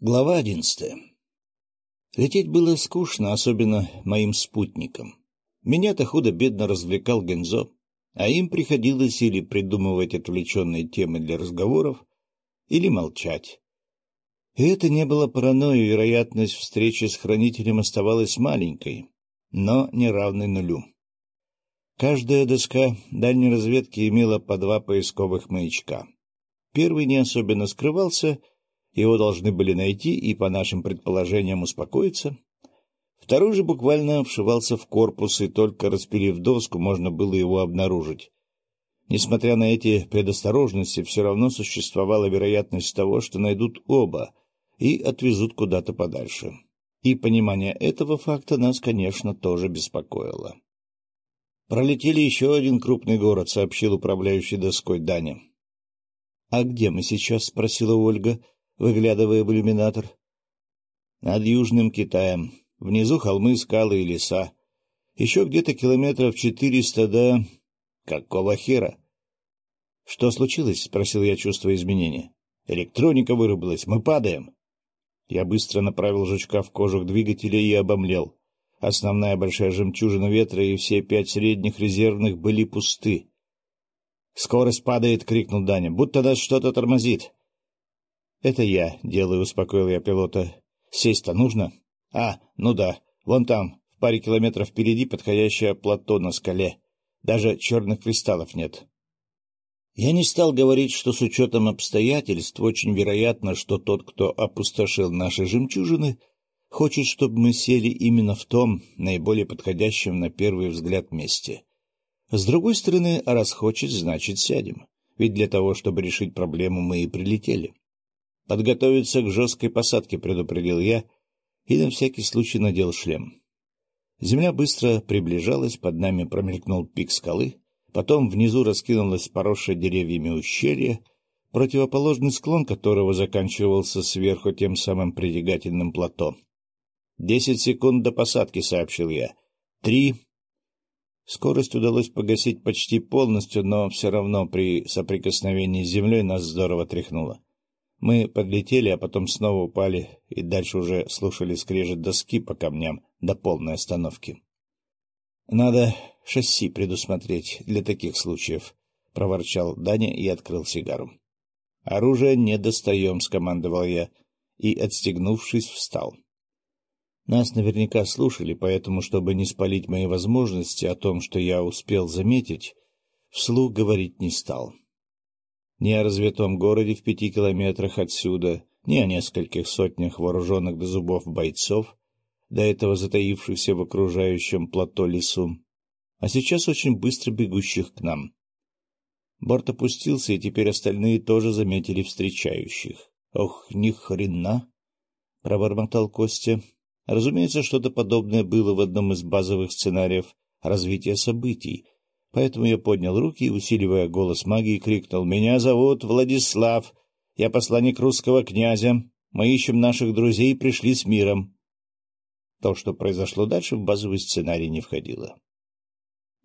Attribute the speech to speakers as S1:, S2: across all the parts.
S1: Глава одиннадцатая Лететь было скучно, особенно моим спутникам. Меня-то худо-бедно развлекал Гензо, а им приходилось или придумывать отвлеченные темы для разговоров, или молчать. И это не было паранойей, вероятность встречи с хранителем оставалась маленькой, но не равной нулю. Каждая доска дальней разведки имела по два поисковых маячка. Первый не особенно скрывался — его должны были найти и, по нашим предположениям, успокоиться. Второй же буквально вшивался в корпус, и только распилив доску, можно было его обнаружить. Несмотря на эти предосторожности, все равно существовала вероятность того, что найдут оба и отвезут куда-то подальше. И понимание этого факта нас, конечно, тоже беспокоило. «Пролетели еще один крупный город», — сообщил управляющий доской Даня. «А где мы сейчас?» — спросила Ольга, выглядывая в иллюминатор. Над Южным Китаем. Внизу холмы, скалы и леса. Еще где-то километров четыреста до... Какого хера? — Что случилось? — спросил я, чувствуя изменения. — Электроника вырубилась. Мы падаем. Я быстро направил жучка в кожух двигателя и обомлел. Основная большая жемчужина ветра и все пять средних резервных были пусты. — Скорость падает! — крикнул Даня. — Будто нас что-то тормозит. — Это я делаю, — успокоил я пилота. — Сесть-то нужно? — А, ну да. Вон там, в паре километров впереди, подходящее плато на скале. Даже черных кристаллов нет. Я не стал говорить, что с учетом обстоятельств очень вероятно, что тот, кто опустошил наши жемчужины, хочет, чтобы мы сели именно в том, наиболее подходящем на первый взгляд месте. С другой стороны, раз хочет, значит сядем. Ведь для того, чтобы решить проблему, мы и прилетели. Подготовиться к жесткой посадке, предупредил я, и на всякий случай надел шлем. Земля быстро приближалась, под нами промелькнул пик скалы, потом внизу раскинулось поросшее деревьями ущелье, противоположный склон которого заканчивался сверху тем самым притягательным плато. «Десять секунд до посадки», — сообщил я. «Три...» Скорость удалось погасить почти полностью, но все равно при соприкосновении с землей нас здорово тряхнуло. Мы подлетели, а потом снова упали, и дальше уже слушали скрежет доски по камням до полной остановки. — Надо шасси предусмотреть для таких случаев, — проворчал Даня и открыл сигару. — Оружие не достаем, — скомандовал я, и, отстегнувшись, встал. Нас наверняка слушали, поэтому, чтобы не спалить мои возможности о том, что я успел заметить, вслух говорить не стал. — ни о развитом городе в пяти километрах отсюда, ни о нескольких сотнях вооруженных до зубов бойцов, до этого затаившихся в окружающем плато лесу, а сейчас очень быстро бегущих к нам. Борт опустился, и теперь остальные тоже заметили встречающих. — Ох, ни хрена! — пробормотал Костя. Разумеется, что-то подобное было в одном из базовых сценариев развития событий — Поэтому я поднял руки и, усиливая голос магии, крикнул «Меня зовут Владислав. Я посланник русского князя. Мы ищем наших друзей и пришли с миром». То, что произошло дальше, в базовый сценарий не входило.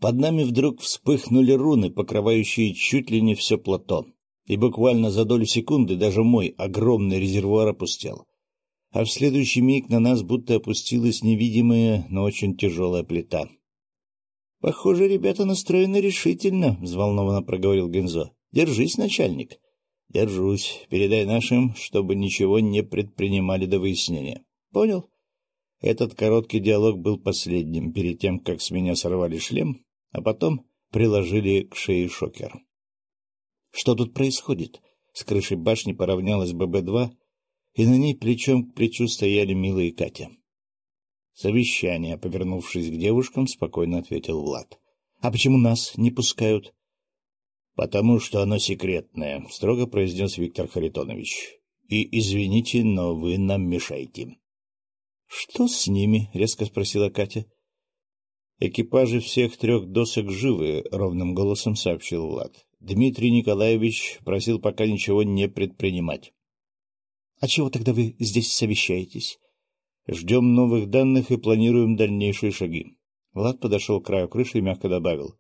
S1: Под нами вдруг вспыхнули руны, покрывающие чуть ли не все плато, и буквально за долю секунды даже мой огромный резервуар опустел. А в следующий миг на нас будто опустилась невидимая, но очень тяжелая плита — Похоже, ребята настроены решительно, — взволнованно проговорил Гензо. — Держись, начальник. — Держусь. Передай нашим, чтобы ничего не предпринимали до выяснения. — Понял? Этот короткий диалог был последним, перед тем, как с меня сорвали шлем, а потом приложили к шее шокер. — Что тут происходит? С крыши башни поравнялась ББ-2, и на ней плечом к плечу стояли Мила и Катя. — Совещание, — повернувшись к девушкам, спокойно ответил Влад. — А почему нас не пускают? — Потому что оно секретное, — строго произнес Виктор Харитонович. — И извините, но вы нам мешаете. — Что с ними? — резко спросила Катя. — Экипажи всех трех досок живы, — ровным голосом сообщил Влад. Дмитрий Николаевич просил пока ничего не предпринимать. — А чего тогда вы здесь совещаетесь? Ждем новых данных и планируем дальнейшие шаги. Влад подошел к краю крыши и мягко добавил.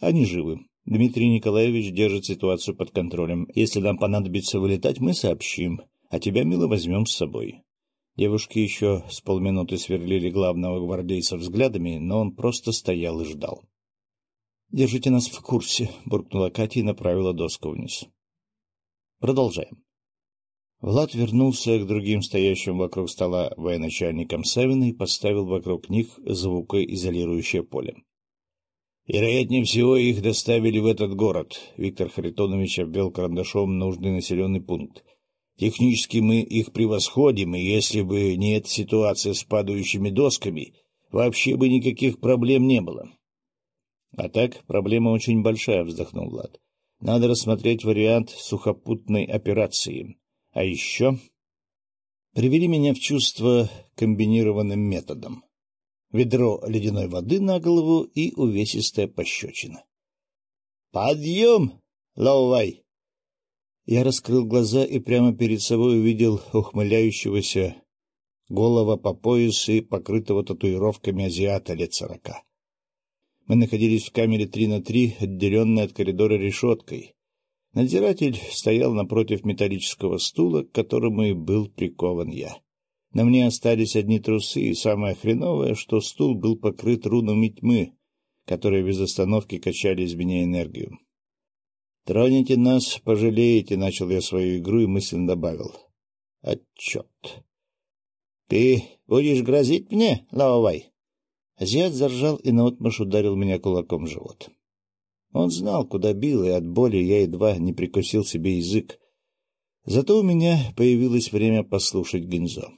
S1: Они живы. Дмитрий Николаевич держит ситуацию под контролем. Если нам понадобится вылетать, мы сообщим. а тебя, мило, возьмем с собой. Девушки еще с полминуты сверлили главного гвардейца взглядами, но он просто стоял и ждал. — Держите нас в курсе, — буркнула Катя и направила доску вниз. — Продолжаем. Влад вернулся к другим стоящим вокруг стола военачальникам Савина и поставил вокруг них звукоизолирующее поле. Вероятнее всего, их доставили в этот город. Виктор Харитонович обвел карандашом нужный населенный пункт. Технически мы их превосходим, и если бы не эта ситуация с падающими досками, вообще бы никаких проблем не было. — А так, проблема очень большая, — вздохнул Влад. — Надо рассмотреть вариант сухопутной операции. А еще... Привели меня в чувство комбинированным методом. Ведро ледяной воды на голову и увесистая пощечина. «Подъем, Лаувай!» Я раскрыл глаза и прямо перед собой увидел ухмыляющегося голова по пояс и покрытого татуировками азиата лет сорока. Мы находились в камере три на три, отделенной от коридора решеткой. Надзиратель стоял напротив металлического стула, к которому и был прикован я. На мне остались одни трусы, и самое хреновое, что стул был покрыт рунами тьмы, которые без остановки качали из меня энергию. «Троните нас, пожалеете», — начал я свою игру и мысленно добавил. «Отчет». «Ты будешь грозить мне, Лаовай?» Азиат заржал и наотмашь ударил меня кулаком в живот. Он знал, куда бил, и от боли я едва не прикусил себе язык. Зато у меня появилось время послушать Гинзо.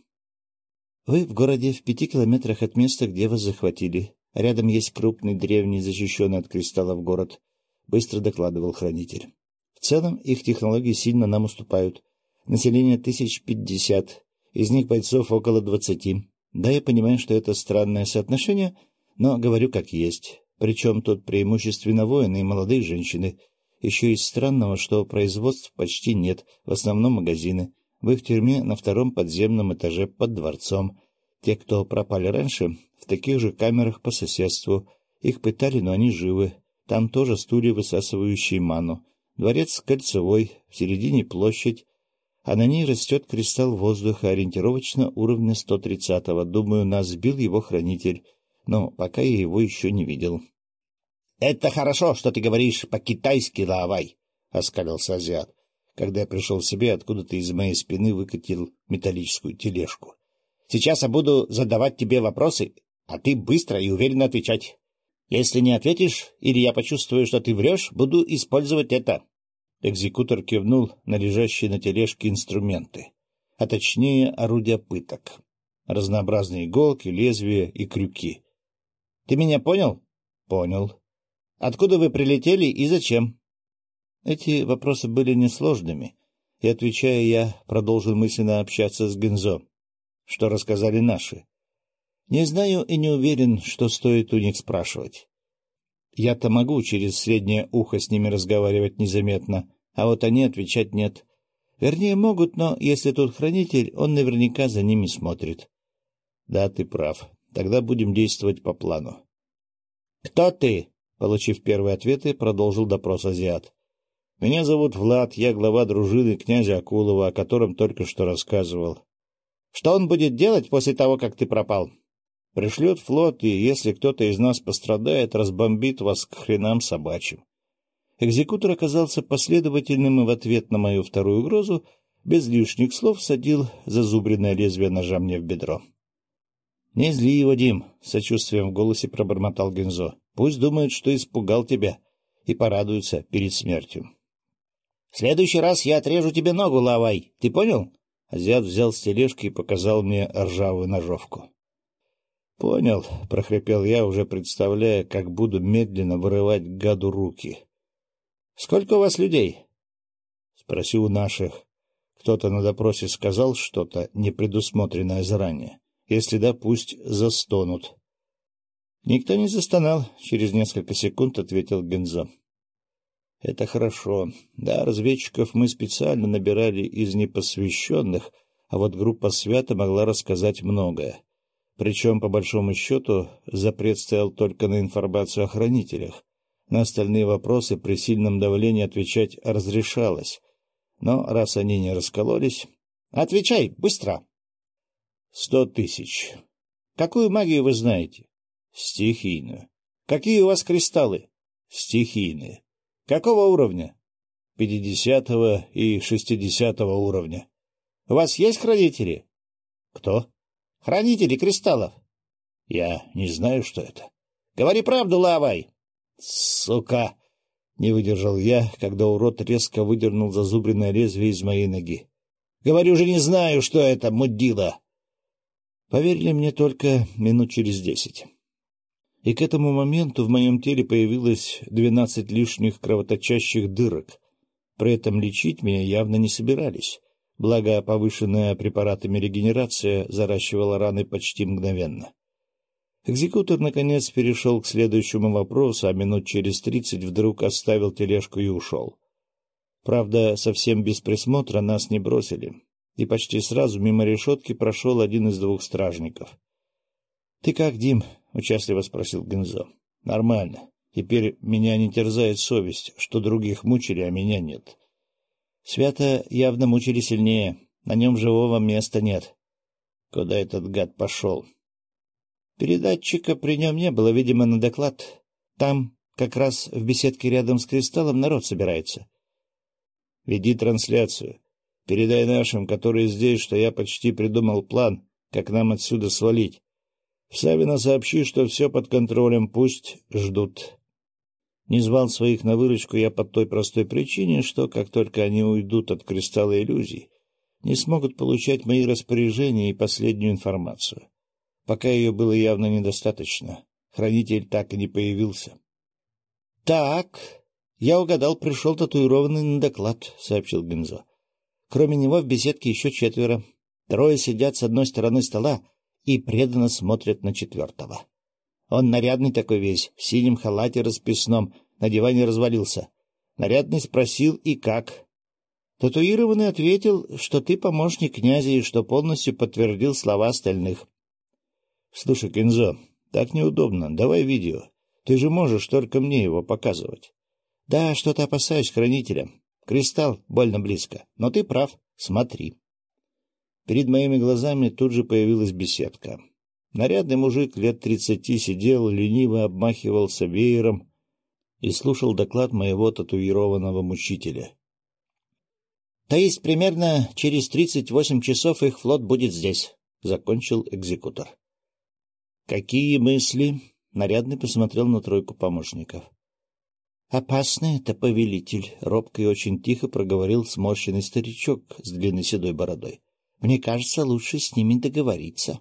S1: — Вы в городе в пяти километрах от места, где вас захватили. Рядом есть крупный, древний, защищенный от кристаллов город, — быстро докладывал хранитель. В целом их технологии сильно нам уступают. Население тысяч пятьдесят, из них бойцов около двадцати. Да, я понимаю, что это странное соотношение, но говорю как есть. Причем тут преимущественно воины и молодые женщины. Еще из странного, что производств почти нет, в основном магазины. В их тюрьме на втором подземном этаже под дворцом. Те, кто пропали раньше, в таких же камерах по соседству. Их пытали, но они живы. Там тоже стулья, высасывающие ману. Дворец кольцевой, в середине площадь, а на ней растет кристалл воздуха ориентировочно уровня 130-го. Думаю, нас сбил его хранитель, но пока я его еще не видел. Это хорошо, что ты говоришь по-китайски, Лавай, — оскалился азиат, когда я пришел в себе, откуда-то из моей спины выкатил металлическую тележку. — Сейчас я буду задавать тебе вопросы, а ты быстро и уверенно отвечать. Если не ответишь, или я почувствую, что ты врешь, буду использовать это. Экзекутор кивнул на лежащие на тележке инструменты, а точнее орудия пыток. Разнообразные иголки, лезвия и крюки. — Ты меня понял? — Понял. Откуда вы прилетели и зачем? Эти вопросы были несложными, и, отвечая, я продолжил мысленно общаться с Гензо, что рассказали наши. Не знаю и не уверен, что стоит у них спрашивать. Я-то могу через среднее ухо с ними разговаривать незаметно, а вот они отвечать нет. Вернее, могут, но если тут хранитель, он наверняка за ними смотрит. Да, ты прав. Тогда будем действовать по плану. — Кто ты? Получив первые ответы, продолжил допрос азиат. — Меня зовут Влад, я глава дружины князя Акулова, о котором только что рассказывал. — Что он будет делать после того, как ты пропал? — Пришлет флот, и если кто-то из нас пострадает, разбомбит вас к хренам собачьим. Экзекутор оказался последовательным и в ответ на мою вторую угрозу без лишних слов садил зазубренное лезвие ножа мне в бедро. — Не зли его, Дим, — сочувствием в голосе пробормотал Гензо. Пусть думают, что испугал тебя, и порадуются перед смертью. — В следующий раз я отрежу тебе ногу, Лавай, ты понял? Азиат взял с тележки и показал мне ржавую ножовку. — Понял, — прохрипел я, уже представляя, как буду медленно вырывать гаду руки. — Сколько у вас людей? — Спроси у наших. Кто-то на допросе сказал что-то, непредусмотренное заранее. Если да, пусть застонут. Никто не застонал, через несколько секунд ответил Гензо. Это хорошо. Да, разведчиков мы специально набирали из непосвященных, а вот группа свята могла рассказать многое. Причем, по большому счету, запрет стоял только на информацию о хранителях. На остальные вопросы при сильном давлении отвечать разрешалось. Но раз они не раскололись,
S2: Отвечай, быстро.
S1: — Сто тысяч.
S2: — Какую магию вы знаете?
S1: — Стихийную.
S2: — Какие у вас кристаллы?
S1: — Стихийные.
S2: — Какого уровня?
S1: — Пятидесятого и шестидесятого уровня.
S2: — У вас есть хранители?
S1: — Кто?
S2: — Хранители кристаллов.
S1: — Я не знаю, что это.
S2: — Говори правду, Лавай.
S1: — Сука! — не выдержал я, когда урод резко выдернул зазубренное лезвие из моей ноги.
S2: Говорю же, не знаю, что это, мудила.
S1: Поверили мне только минут через десять. И к этому моменту в моем теле появилось двенадцать лишних кровоточащих дырок. При этом лечить меня явно не собирались, благо повышенная препаратами регенерация заращивала раны почти мгновенно. Экзекутор, наконец, перешел к следующему вопросу, а минут через тридцать вдруг оставил тележку и ушел. Правда, совсем без присмотра нас не бросили, и почти сразу мимо решетки прошел один из двух стражников. — Ты как, Дим? — участливо спросил Гензо. — Нормально. Теперь меня не терзает совесть, что других мучили, а меня нет. Свято явно мучили сильнее. На нем живого места нет. Куда этот гад пошел? Передатчика при нем не было, видимо, на доклад. Там как раз в беседке рядом с кристаллом народ собирается. Веди трансляцию. Передай нашим, которые здесь, что я почти придумал план, как нам отсюда свалить. В Савино сообщи, что все под контролем, пусть ждут. Не звал своих на выручку я по той простой причине, что, как только они уйдут от кристалла иллюзий, не смогут получать мои распоряжения и последнюю информацию. Пока ее было явно недостаточно. Хранитель так и не появился. — Так, я угадал, пришел татуированный на доклад, — сообщил Гензо. Кроме него в беседке еще четверо. Трое сидят с одной стороны стола и преданно смотрят на четвертого. Он нарядный такой весь, в синем халате расписном, на диване развалился. Нарядный спросил, и как? Татуированный ответил, что ты помощник князя и что полностью подтвердил слова остальных. — Слушай, Кензо, так неудобно. Давай видео. Ты же можешь только мне его показывать. — Да, что-то опасаюсь хранителя. Кристалл больно близко. Но ты прав. Смотри. Перед моими глазами тут же появилась беседка. Нарядный мужик лет тридцати сидел, лениво обмахивался веером и слушал доклад моего татуированного мучителя. — То есть примерно через тридцать восемь часов их флот будет здесь, — закончил экзекутор. — Какие мысли? — нарядный посмотрел на тройку помощников. «Опасный это повелитель», — робко и очень тихо проговорил сморщенный старичок с длинной седой бородой. «Мне кажется, лучше с ними договориться».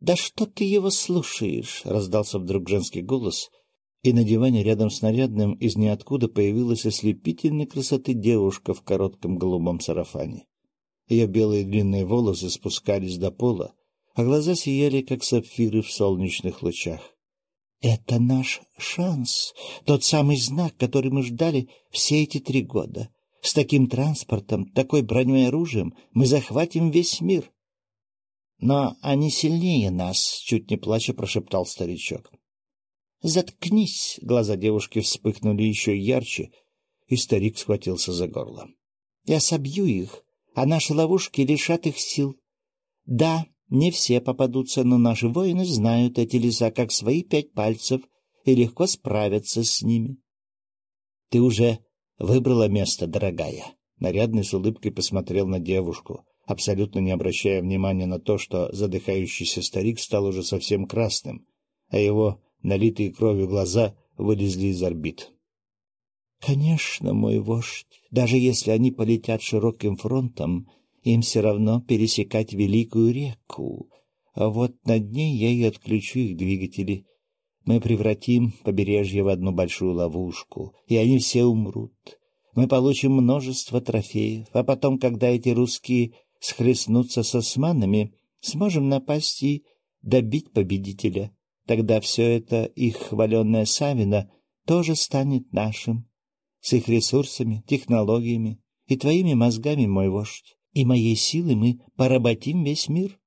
S1: «Да что ты его слушаешь?» — раздался вдруг женский голос, и на диване рядом с нарядным из ниоткуда появилась ослепительной красоты девушка в коротком голубом сарафане. Ее белые длинные волосы спускались до пола, а глаза сияли, как сапфиры в солнечных лучах. Это наш шанс, тот самый знак, который мы ждали все эти три года. С таким транспортом, такой броней и оружием мы захватим весь мир. Но они сильнее нас, — чуть не плача прошептал старичок. Заткнись! Глаза девушки вспыхнули еще ярче, и старик схватился за горло. Я собью их, а наши ловушки лишат их сил. Да, не все попадутся, но наши воины знают эти леса как свои пять пальцев и легко справятся с ними. — Ты уже выбрала место, дорогая. Нарядный с улыбкой посмотрел на девушку, абсолютно не обращая внимания на то, что задыхающийся старик стал уже совсем красным, а его налитые кровью глаза вылезли из орбит. — Конечно, мой вождь, даже если они полетят широким фронтом, им все равно пересекать великую реку, а вот над ней я и отключу их двигатели. Мы превратим побережье в одну большую ловушку, и они все умрут. Мы получим множество трофеев, а потом, когда эти русские схлестнутся с османами, сможем напасть и добить победителя. Тогда все это их хваленное Савина тоже станет нашим, с их ресурсами, технологиями и твоими мозгами, мой вождь и моей силы мы поработим весь мир.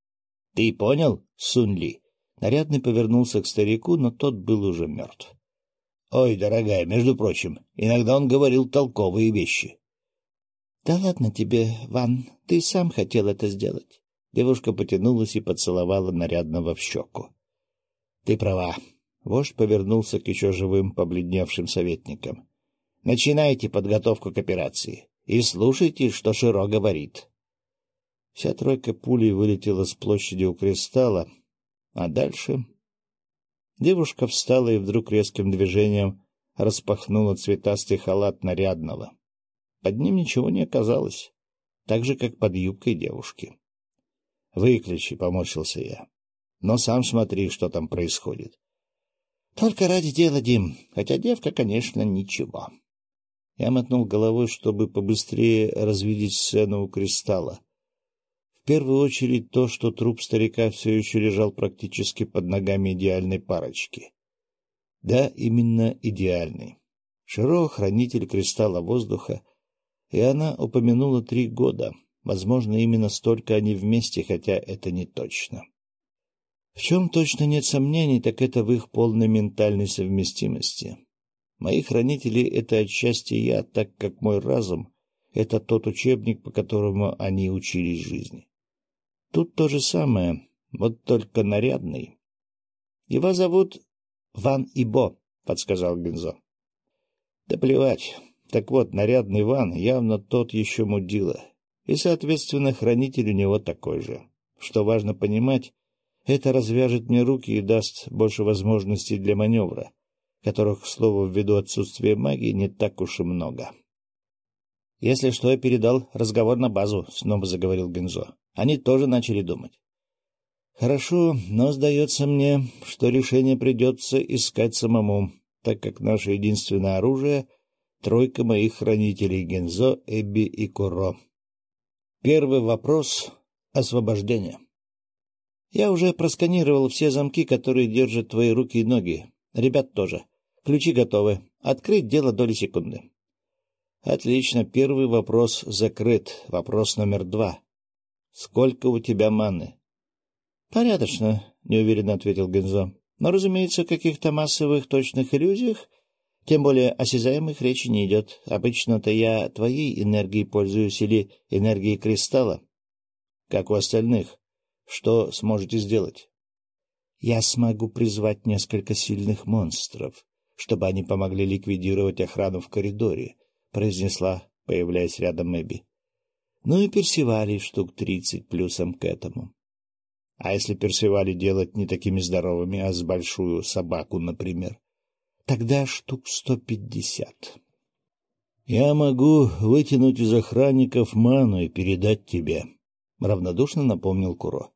S1: — Ты понял, Сунли? Нарядный повернулся к старику, но тот был уже мертв. — Ой, дорогая, между прочим, иногда он говорил толковые вещи.
S2: — Да ладно тебе, Ван, ты сам хотел это сделать. Девушка потянулась и поцеловала нарядного в щеку. — Ты права. Вождь повернулся к еще живым побледневшим советникам. — Начинайте подготовку к операции и слушайте, что Широ говорит. Вся тройка пулей вылетела с площади у кристалла, а дальше... Девушка встала и вдруг резким движением распахнула цветастый халат нарядного. Под ним ничего не оказалось, так же, как под юбкой девушки. — Выключи, — поморщился я. — Но сам смотри, что там происходит. — Только ради дела, Дим, хотя девка, конечно, ничего. Я мотнул головой, чтобы побыстрее развидеть сцену у кристалла. В первую очередь то, что труп старика все еще лежал практически под ногами идеальной парочки. Да, именно идеальный. Широ — хранитель кристалла воздуха, и она упомянула три года. Возможно, именно столько они вместе, хотя это не точно. В чем точно нет сомнений, так это в их полной ментальной совместимости. Мои хранители — это отчасти я, так как мой разум — это тот учебник, по которому они учились жизни. Тут то же самое, вот только нарядный. — Его зовут Ван Ибо, — подсказал Бензо. — Да плевать. Так вот, нарядный Ван явно тот еще мудила, и, соответственно, хранитель у него такой же. Что важно понимать, это развяжет мне руки и даст больше возможностей для маневра, которых, к слову, ввиду отсутствия магии не так уж и много. — Если что, я передал разговор на базу, — снова заговорил Гензо. Они тоже начали думать. — Хорошо, но сдается мне, что решение придется искать самому, так как наше единственное оружие — тройка моих хранителей Гензо, Эбби и Куро. Первый вопрос — освобождение. Я уже просканировал все замки, которые держат твои руки и ноги. Ребят тоже. Ключи готовы. Открыть дело доли секунды. Отлично, первый вопрос закрыт. Вопрос номер два. Сколько у тебя маны? Порядочно, неуверенно ответил Гензо. Но, разумеется, о каких-то массовых точных иллюзиях, тем более осязаемых, речи не идет. Обычно-то я твоей энергией пользуюсь или энергией кристалла. Как у остальных. Что сможете сделать? Я смогу призвать несколько сильных монстров, чтобы они помогли ликвидировать охрану в коридоре, — произнесла, появляясь рядом Эбби. Ну и Персивали штук тридцать плюсом к этому. А если Персивали делать не такими здоровыми, а с большую собаку, например, тогда штук сто пятьдесят. — Я могу вытянуть из охранников ману и передать тебе, — равнодушно напомнил Куро.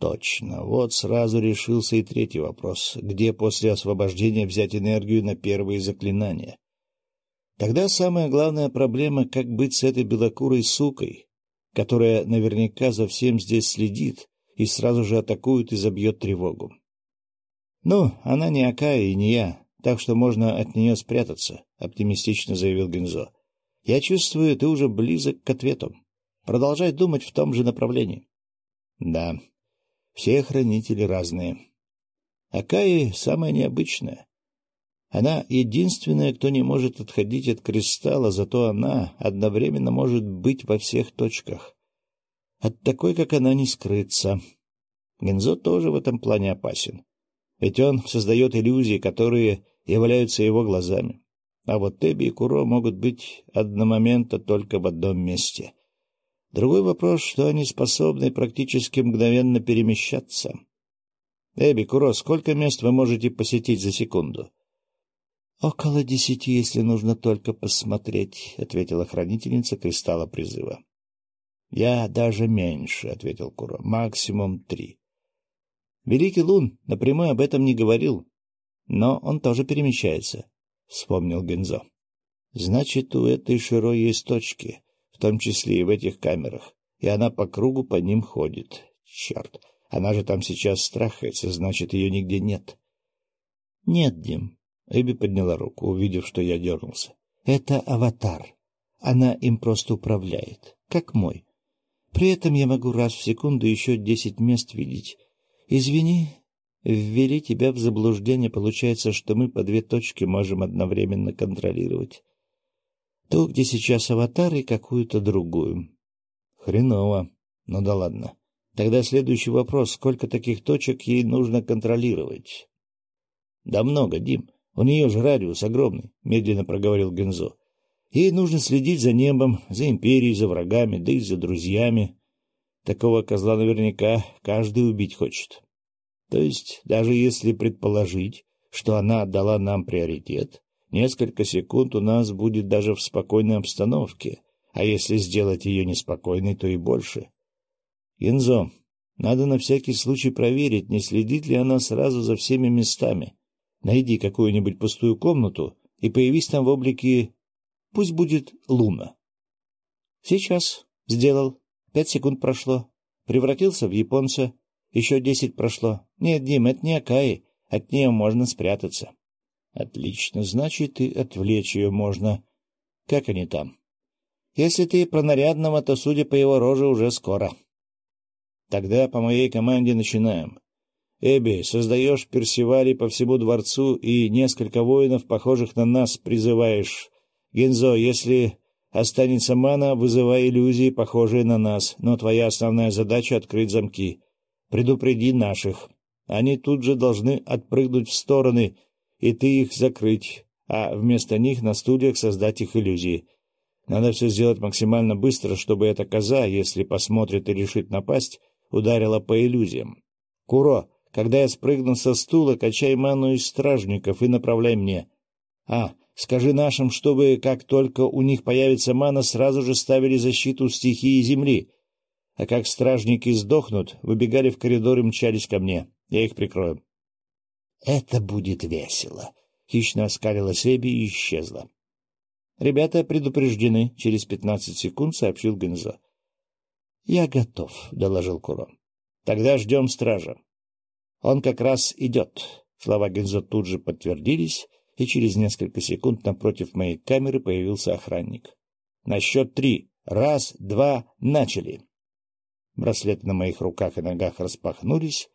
S2: Точно. Вот сразу решился и третий вопрос. Где после освобождения взять энергию на первые заклинания? Тогда самая главная проблема — как быть с этой белокурой сукой, которая наверняка за всем здесь следит и сразу же атакует и забьет тревогу. «Ну, она не Акая и не я, так что можно от нее спрятаться», — оптимистично заявил Гензо. «Я чувствую, ты уже близок к ответу. Продолжай думать в том же направлении». «Да, все хранители разные. Акаи самая необычная. Она единственная, кто не может отходить от кристалла, зато она одновременно может быть во всех точках. От такой, как она, не скрыться. Гензо тоже в этом плане опасен. Ведь он создает иллюзии, которые являются его глазами. А вот Эбби и Куро могут быть одномоментно только в одном месте — Другой вопрос, что они способны практически мгновенно перемещаться. Эбби, Куро, сколько мест вы можете посетить за секунду? — Около десяти, если нужно только посмотреть, — ответила хранительница кристалла призыва. — Я даже меньше, — ответил Куро, — максимум три. Великий Лун напрямую об этом не говорил, но он тоже перемещается, — вспомнил Гензо. — Значит, у этой Широ есть точки том числе и в этих камерах, и она по кругу по ним ходит. Черт, она же там сейчас страхается, значит, ее нигде нет. — Нет, Дим. Эбби подняла руку, увидев, что я дернулся. — Это аватар. Она им просто управляет, как мой. При этом я могу раз в секунду еще десять мест видеть. Извини, ввели тебя в заблуждение. Получается, что мы по две точки можем одновременно контролировать. Ту, где сейчас аватар, и какую-то другую.
S1: Хреново. Ну да ладно. Тогда следующий вопрос. Сколько таких точек ей нужно контролировать? Да много, Дим. У нее же радиус огромный, медленно проговорил Гензо. Ей нужно следить за небом, за империей, за врагами, да и за друзьями. Такого козла наверняка каждый убить хочет. То есть, даже если предположить, что она отдала нам приоритет, несколько секунд у нас будет даже в спокойной обстановке, а если сделать ее неспокойной, то и больше. Инзо, надо на всякий случай проверить, не следит ли она сразу за всеми местами. Найди какую-нибудь пустую комнату и появись там в облике... Пусть будет Луна. Сейчас. Сделал. Пять секунд прошло. Превратился в японца. Еще десять прошло. Нет, Дим, это не Акаи. От нее можно спрятаться. Отлично. Значит, и отвлечь ее можно. Как они там? Если ты про нарядного, то, судя по его роже, уже скоро. Тогда по моей команде начинаем. Эбби, создаешь персивали по всему дворцу и несколько воинов, похожих на нас, призываешь. Гензо, если останется мана, вызывай иллюзии, похожие на нас, но твоя основная задача — открыть замки. Предупреди наших. Они тут же должны отпрыгнуть в стороны, и ты их закрыть, а вместо них на студиях создать их иллюзии. Надо все сделать максимально быстро, чтобы эта коза, если посмотрит и решит напасть, ударила по иллюзиям. Куро, когда я спрыгну со стула, качай ману из стражников и направляй мне. А, скажи нашим, чтобы, как только у них появится мана, сразу же ставили защиту стихии земли. А как стражники сдохнут, выбегали в коридор и мчались ко мне. Я их прикрою. — Это будет весело. Хищно оскалилась Эбби и исчезла. — Ребята предупреждены, — через пятнадцать секунд сообщил Гензо. — Я готов, — доложил Курон. — Тогда ждем стража. Он как раз идет. Слова Гензо тут же подтвердились, и через несколько секунд напротив моей камеры появился охранник. На счет три. Раз, два, начали. Браслеты на моих руках и ногах распахнулись,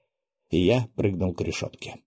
S1: и я прыгнул к решетке.